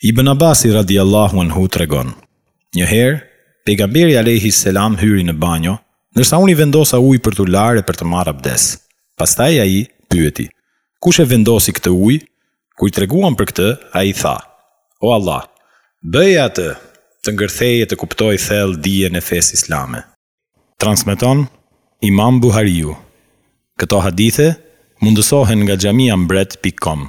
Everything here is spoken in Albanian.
Ibn Abasi radijallahu anhu tregon, Një herë, Pejgamberi alejhi selam hyri në banjo, ndërsa unë i vendosa ujë për t'u larë e për të marrë abdes. Pastaj ai pyeti, Kush e vendosi këtë ujë? Kur i treguam për këtë, ai tha, O Allah! Bëje atë të ngërthejë e të kuptojë thellë dijen e fesë islame. Transmeton Imam Buhariu. Këto hadithe mundësohen nga Xhamia Mbret pikë kom.